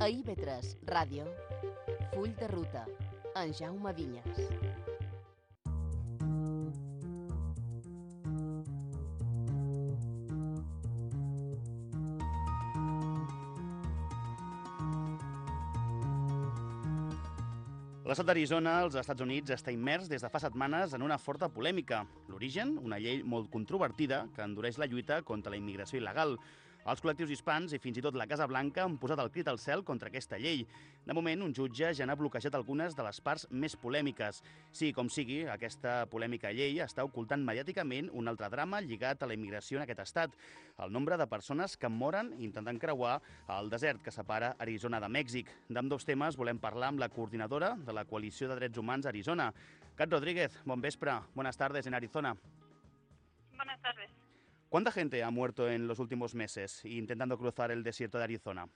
A IB3 Ràdio, Full de Ruta, en Jaume Vinyes. L'estat d'Arizona, als Estats Units, està immers des de fa setmanes en una forta polèmica. L'origen, una llei molt controvertida que endureix la lluita contra la immigració il·legal. Els col·lectius hispans i fins i tot la Casa Blanca han posat el crit al cel contra aquesta llei. De moment, un jutge ja n'ha bloquejat algunes de les parts més polèmiques. Sí, com sigui, aquesta polèmica llei està ocultant mediàticament un altre drama lligat a la immigració en aquest estat. El nombre de persones que moren intentant creuar el desert que separa Arizona de Mèxic. D'amb dos temes volem parlar amb la coordinadora de la Coalició de Drets Humans Arizona. Cat Rodríguez, bon vespre. Buenas tardes en Arizona. Buenas tardes. ¿Cuánta gente ha muerto en los últimos meses intentando cruzar el desierto de Arizona?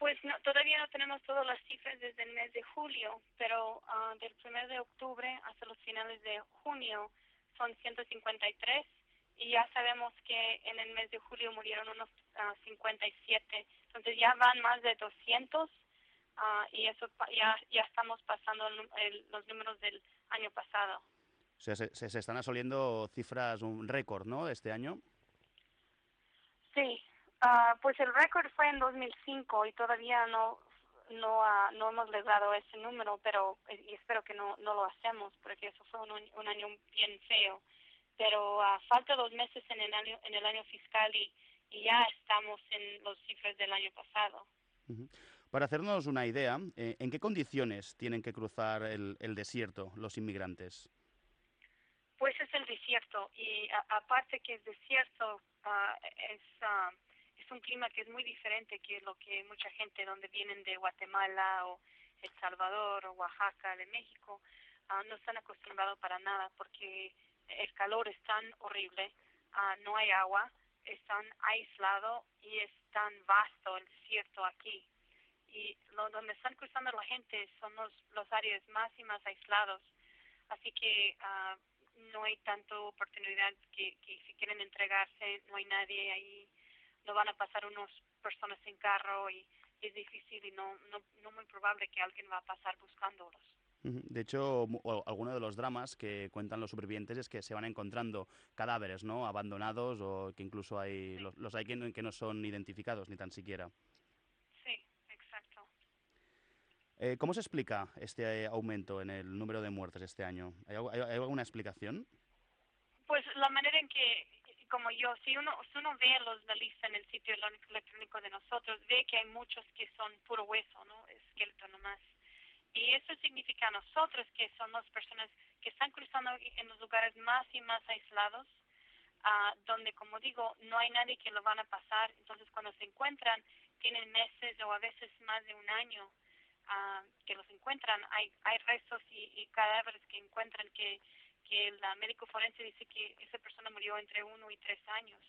Pues no, todavía no tenemos todas las cifras desde el mes de julio, pero uh, del 1 de octubre hasta los finales de junio son 153 y ya sabemos que en el mes de julio murieron unos uh, 57. Entonces ya van más de 200 uh, y eso ya, ya estamos pasando el, los números del año pasado. Sea, se, se están asoliendo cifras, un récord, ¿no?, este año. Sí, uh, pues el récord fue en 2005 y todavía no no uh, no hemos logrado ese número, pero y espero que no no lo hacemos porque eso fue un, un año bien feo. Pero uh, falta dos meses en el año en el año fiscal y, y ya estamos en los cifras del año pasado. -huh. Para hacernos una idea, eh, ¿en qué condiciones tienen que cruzar el, el desierto los inmigrantes? Desierto y aparte que es desierto uh, es uh, es un clima que es muy diferente que lo que mucha gente donde vienen de Guatemala o El Salvador o Oaxaca de México uh, no están acostumbrados para nada porque el calor es tan horrible, no hay agua, es tan aislado y es tan vasto el desierto aquí. Y lo, donde están cruzando la gente son los los áreas más y más aislados. Así que no hay tanta oportunidad que, que si quieren entregarse, no hay nadie ahí, no van a pasar unas personas en carro y, y es difícil y no, no, no muy probable que alguien va a pasar buscándolos. De hecho, alguno de los dramas que cuentan los supervivientes es que se van encontrando cadáveres, ¿no? Abandonados o que incluso hay sí. los, los hay que, que no son identificados ni tan siquiera. Sí, exacto. Eh, ¿Cómo se explica este aumento en el número de muertes este año? ¿Hay, alguna explicación? Pues la manera en que, como yo, si uno, si uno ve los, la lista en el sitio electrónico de nosotros, ve que hay muchos que son puro hueso, ¿no? Esqueleto nomás. Y eso significa a nosotros que somos personas que están cruzando en los lugares más y más aislados, uh, donde, como digo, no hay nadie que lo van a pasar. Entonces, cuando se encuentran, tienen meses o a veces más de un año uh, que los encuentran. Hay, hay restos y, y cadáveres que encuentran que, que el médico forense dice que esa persona murió entre uno y tres años.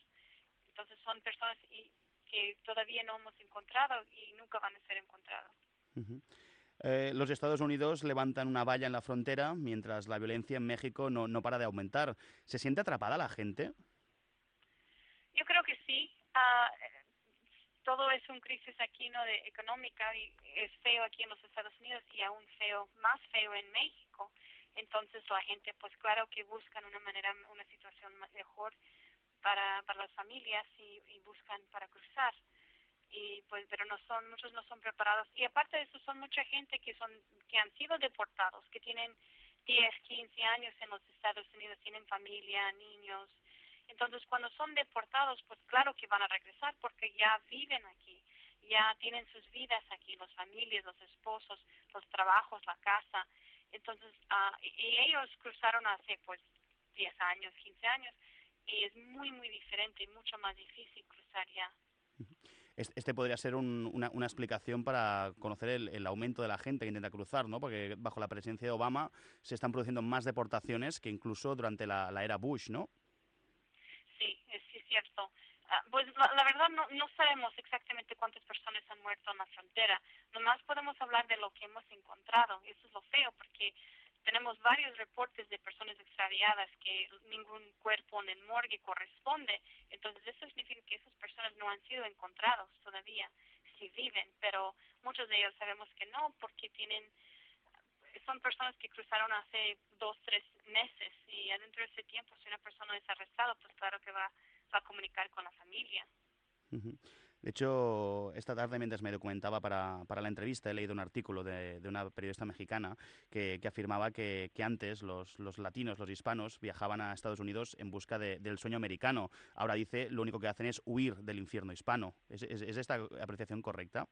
Entonces, son personas y, que todavía no hemos encontrado y nunca van a ser encontrados. Uh -huh. Eh, los Estados Unidos levantan una valla en la frontera mientras la violencia en México no, no para de aumentar. ¿Se siente atrapada la gente? Yo creo que sí. Uh, todo es un crisis aquí no de económica y es feo aquí en los Estados Unidos y aún feo, más feo en México. Entonces la gente, pues claro que buscan una manera, una situación mejor para, para las familias y, y buscan para cruzar. Y pues pero no son muchos no son preparados. Y aparte de eso son mucha gente que son que han sido deportados que tienen 10, 15 años en los Estados Unidos tienen familia niños entonces cuando son deportados pues claro que van a regresar porque ya viven aquí ya tienen sus vidas aquí las familias los esposos los trabajos la casa entonces uh, y ellos cruzaron hace pues 10 años 15 años y es muy muy diferente y mucho más difícil cruzar ya este podría ser un, una, una, explicación para conocer el, aumento de la gente que intenta cruzar, ¿no? Porque bajo la presidencia de Obama se están produciendo más deportaciones que incluso durante la era Bush, ¿no? Sí, es, sí, es cierto. Uh, pues la, verdad no, no sabemos exactamente cuántas personas han muerto en la frontera. Nomás podemos hablar de lo que hemos encontrado. Eso es lo feo, porque tenemos varios reportes de personas extraviadas que ningún cuerpo en el morgue corresponde. Entonces eso significa que esas personas no han sido encontrados todavía. que viven, pero muchos de ellos sabemos que no, porque tienen son personas que cruzaron hace dos, tres meses y adentro de ese tiempo, si una persona es arrestada, pues claro que va, va a comunicar con la familia. De hecho, esta tarde, mientras me documentaba para, para la entrevista, he leído un artículo de, de una periodista mexicana que, que afirmaba que, que antes los, los, latinos, los hispanos, viajaban a Estados Unidos en busca de, del sueño americano. Ahora dice, lo único que hacen es huir del infierno hispano. ¿Es, es, es esta apreciación correcta?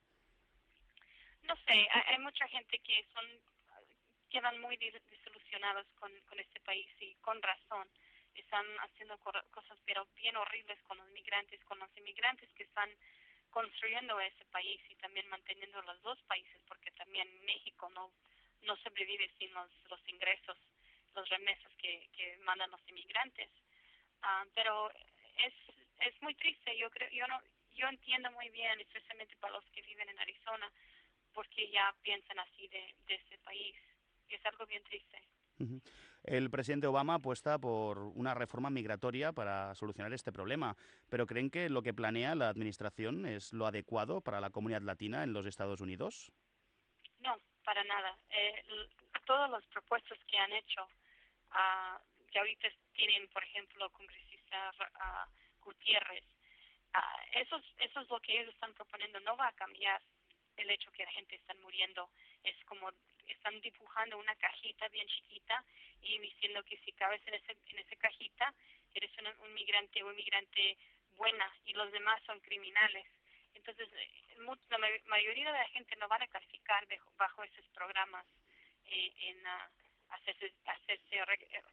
No sé, hay, hay mucha gente que son quedan muy desilusionados con, con este país y con razón están haciendo cosas pero bien horribles con los migrantes, con los inmigrantes que están construyendo ese país y también manteniendo los dos países, porque también México no no sobrevive sin los, los ingresos, los remesas que, que mandan los inmigrantes. Uh, pero es es muy triste. Yo creo yo no yo entiendo muy bien, especialmente para los que viven en Arizona, porque ya piensan así de, de ese país. Y es algo bien triste. El presidente Obama apuesta por una reforma migratoria para solucionar este problema, pero ¿creen que lo que planea la administración es lo adecuado para la comunidad latina en los Estados Unidos? No, para nada. Eh, todas las propuestas que han hecho, uh, que ahorita tienen, por ejemplo, congresista uh, Gutiérrez, uh, eso, eso es lo que ellos están proponiendo, no va a cambiar el hecho que la gente está muriendo. Es como están dibujando una cajita bien chiquita y diciendo que si cabes en ese en esa cajita eres un, un migrante o un migrante buena y los demás son criminales. Entonces, la mayoría de la gente no van a calificar bajo, esos programas eh, en uh, hacerse, hacerse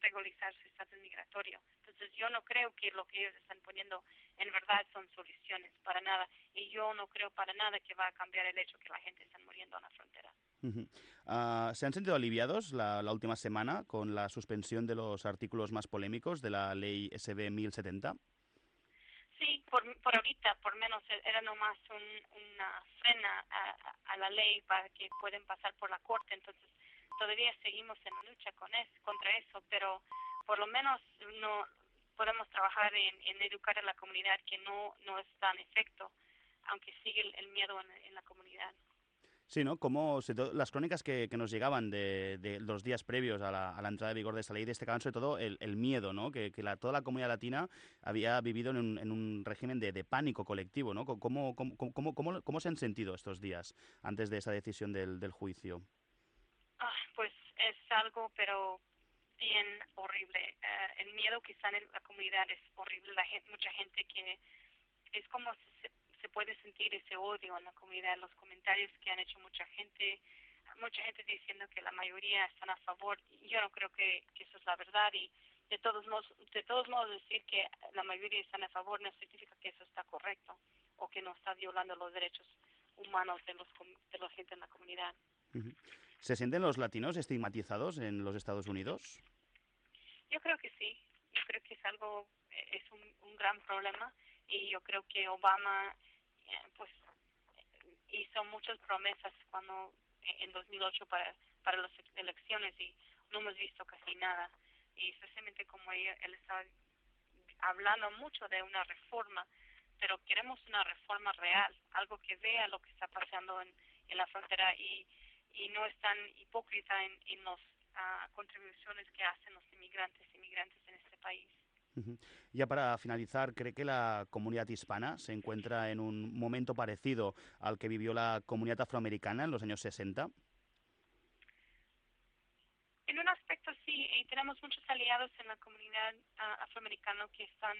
regularizar su estatus migratorio. Entonces, yo no creo que lo que ellos están poniendo en verdad son soluciones, para nada. Y yo no creo para nada que va a cambiar el hecho que la gente está muriendo en la frontera. Uh ¿Se han sentido aliviados la, última semana con la suspensión de los artículos más polémicos de la ley SB 1070? Sí, por, por ahorita, por menos, era nomás un, una frena a, la ley para que pueden pasar por la corte. Entonces, todavía seguimos en lucha con eso, contra eso, pero por lo menos no podemos trabajar en, educar a la comunidad que no, no está en efecto, aunque sigue el, miedo en la comunidad. Sí, ¿no? Como las crónicas que, que nos llegaban de, de, los días previos a la, a la, entrada de vigor de esta ley destacaban sobre todo el, el miedo, ¿no? Que, que la, toda la comunidad latina había vivido en un, en un régimen de, de, pánico colectivo, ¿no? ¿Cómo, cómo, cómo, cómo, ¿Cómo se han sentido estos días antes de esa decisión del, del juicio? Ah, pues es algo, pero bien horrible. Uh, el miedo que está en la comunidad es horrible. La gente, mucha gente que es como se, se puede sentir ese odio en la comunidad, los comentarios que han hecho mucha gente, mucha gente diciendo que la mayoría están a favor. Yo no creo que, que eso es la verdad y de todos modos, de todos modos decir que la mayoría están a favor no significa que eso está correcto o que no está violando los derechos humanos de los de la gente en la comunidad. ¿Se sienten los latinos estigmatizados en los Estados Unidos? Yo creo que sí. Yo creo que es algo, es un, un gran problema y yo creo que Obama pues hizo muchas promesas cuando en 2008 para para las elecciones y no hemos visto casi nada. Y especialmente como ella, él estaba hablando mucho de una reforma pero queremos una reforma real algo que vea lo que está pasando en, la frontera y y no es tan hipócrita en, en las uh, contribuciones que hacen los inmigrantes inmigrantes en este país ya para finalizar, ¿cree que la comunidad hispana se encuentra en un momento parecido al que vivió la comunidad afroamericana en los años 60? En un aspecto sí, y tenemos muchos aliados en la comunidad uh, afroamericana que están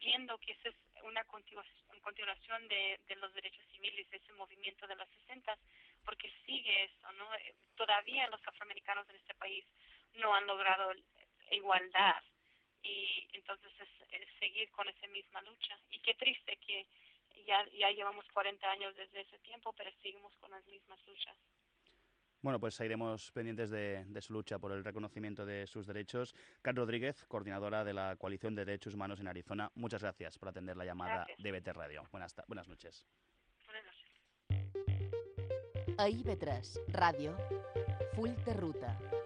viendo que esa es una continuación, de, de, los derechos civiles, ese movimiento de los 60, porque sigue eso, ¿no? Todavía los afroamericanos en este país no han logrado igualdad entonces es, es, seguir con esa misma lucha. Y qué triste que ya, ya llevamos 40 años desde ese tiempo, pero seguimos con las mismas luchas. Bueno, pues seguiremos pendientes de, de, su lucha por el reconocimiento de sus derechos. Kat Rodríguez, coordinadora de la Coalición de Derechos Humanos en Arizona, muchas gracias por atender la llamada gracias. de BT Radio. Buenas, buenas noches. Buenas noches. A IB3, Ràdio, Full de Ruta.